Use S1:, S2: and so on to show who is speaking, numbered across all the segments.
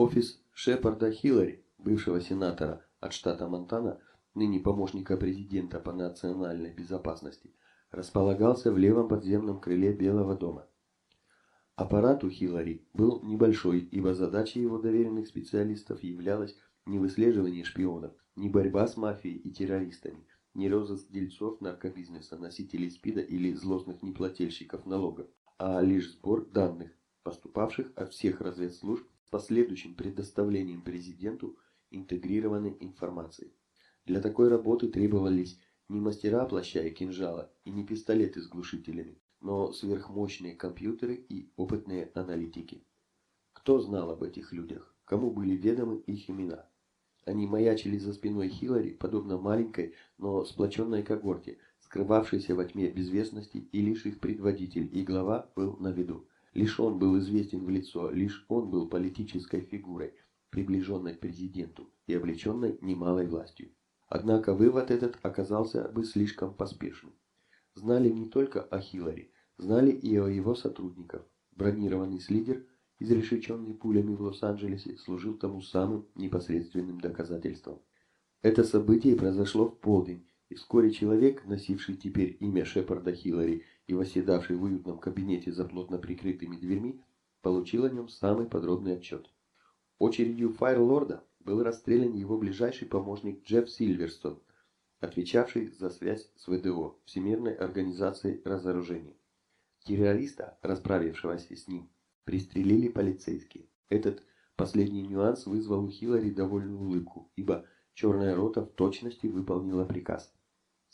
S1: Офис Шепарда Хиллари, бывшего сенатора от штата Монтана, ныне помощника президента по национальной безопасности, располагался в левом подземном крыле Белого дома. Аппарат у Хиллари был небольшой, ибо задачей его доверенных специалистов являлась не выслеживание шпионов, не борьба с мафией и террористами, не розыск дельцов наркобизнеса, носителей СПИДа или злостных неплательщиков налогов, а лишь сбор данных, поступавших от всех разведслужб последующим предоставлением президенту интегрированной информации. Для такой работы требовались не мастера плаща и кинжала и не пистолеты с глушителями, но сверхмощные компьютеры и опытные аналитики. Кто знал об этих людях? Кому были ведомы их имена? Они маячили за спиной Хиллари, подобно маленькой, но сплоченной когорте, скрывавшейся во тьме безвестности, и лишь их предводитель и глава был на виду. Лишь он был известен в лицо, лишь он был политической фигурой, приближенной к президенту и облеченной немалой властью. Однако вывод этот оказался бы слишком поспешным знали не только о Хиллари, знали и о его сотрудниках. Бронированный слидер, изрешеченный пулями в Лос-Анджелесе, служил тому самым непосредственным доказательством. Это событие произошло в полдень, и вскоре человек, носивший теперь имя Шепарда Хиллари и восседавший в уютном кабинете за плотно прикрытыми дверьми, получил о нем самый подробный отчет. Очередью файрлорда был расстрелян его ближайший помощник Джефф Сильверстон, отвечавший за связь с ВДО, Всемирной организацией разоружения. Террориста, расправившегося с ним, пристрелили полицейские. Этот последний нюанс вызвал у Хиллари довольную улыбку, ибо Черная рота в точности выполнила приказ.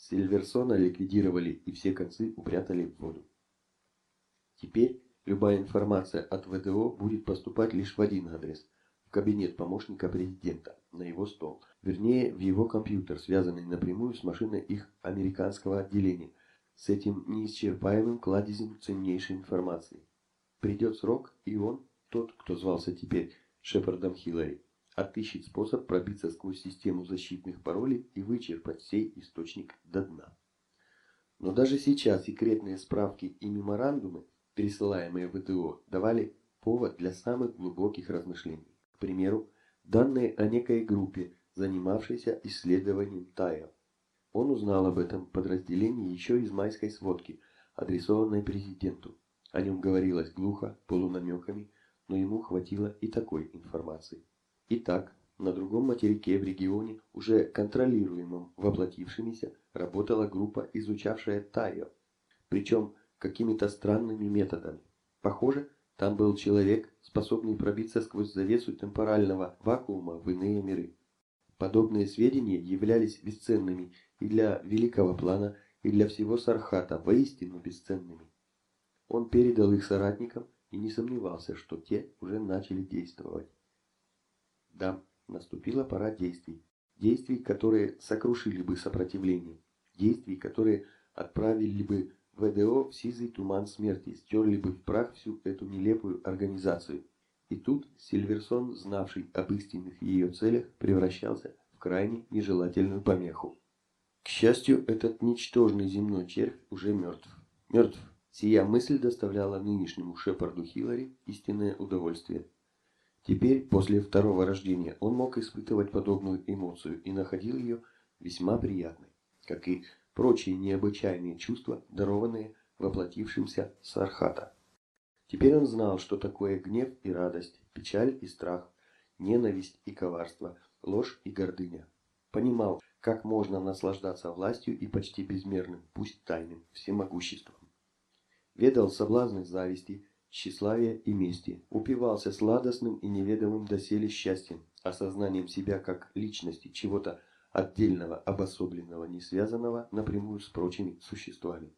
S1: Сильверсона ликвидировали и все концы упрятали в воду. Теперь любая информация от ВДО будет поступать лишь в один адрес – в кабинет помощника президента, на его стол – вернее в его компьютер, связанный напрямую с машиной их американского отделения, с этим неисчерпаемым кладезем ценнейшей информации. Придет срок, и он, тот, кто звался теперь Шепардом Хиллари, отыщет способ пробиться сквозь систему защитных паролей и вычерпать сей источник до дна. Но даже сейчас секретные справки и меморандумы, пересылаемые ВТО, давали повод для самых глубоких размышлений. К примеру, данные о некой группе, занимавшийся исследованием Тая. Он узнал об этом подразделении еще из майской сводки, адресованной президенту. О нем говорилось глухо, полунамеками, но ему хватило и такой информации. Итак, на другом материке в регионе, уже контролируемом воплотившимися, работала группа, изучавшая Тайо, причем какими-то странными методами. Похоже, там был человек, способный пробиться сквозь завесу темпорального вакуума в иные миры. Подобные сведения являлись бесценными и для великого плана, и для всего Сархата, воистину бесценными. Он передал их соратникам и не сомневался, что те уже начали действовать. Да, наступила пора действий. Действий, которые сокрушили бы сопротивление. Действий, которые отправили бы ВДО в сизый туман смерти, стерли бы в прах всю эту нелепую организацию. И тут Сильверсон, знавший об истинных ее целях, превращался в крайне нежелательную помеху. К счастью, этот ничтожный земной червь уже мертв. Мертв. Сия мысль доставляла нынешнему Шепарду Хиллари истинное удовольствие. Теперь, после второго рождения, он мог испытывать подобную эмоцию и находил ее весьма приятной, как и прочие необычайные чувства, дарованные воплотившимся Сархата. Теперь он знал, что такое гнев и радость, печаль и страх, ненависть и коварство, ложь и гордыня. Понимал, как можно наслаждаться властью и почти безмерным, пусть тайным, всемогуществом. Ведал соблазны зависти, тщеславия и мести, упивался сладостным и неведомым доселе счастьем, осознанием себя как личности, чего-то отдельного, обособленного, не связанного напрямую с прочими существами.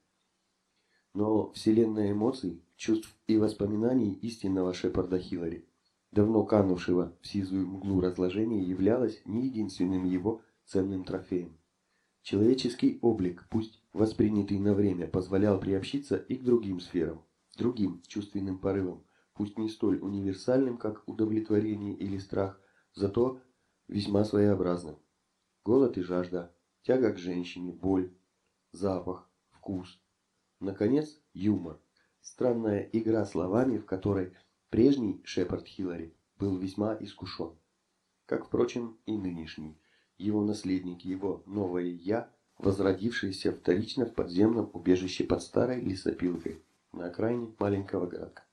S1: Но вселенная эмоций, чувств и воспоминаний истинного Шепарда Хиллари, давно канувшего в сизую мглу разложения, являлась не единственным его ценным трофеем. Человеческий облик, пусть воспринятый на время, позволял приобщиться и к другим сферам, другим чувственным порывам, пусть не столь универсальным, как удовлетворение или страх, зато весьма своеобразным. Голод и жажда, тяга к женщине, боль, запах, вкус – Наконец, юмор. Странная игра словами, в которой прежний Шепард Хиллари был весьма искушен. Как, впрочем, и нынешний. Его наследник, его новое «я», возродившееся вторично в подземном убежище под старой лесопилкой на окраине маленького городка.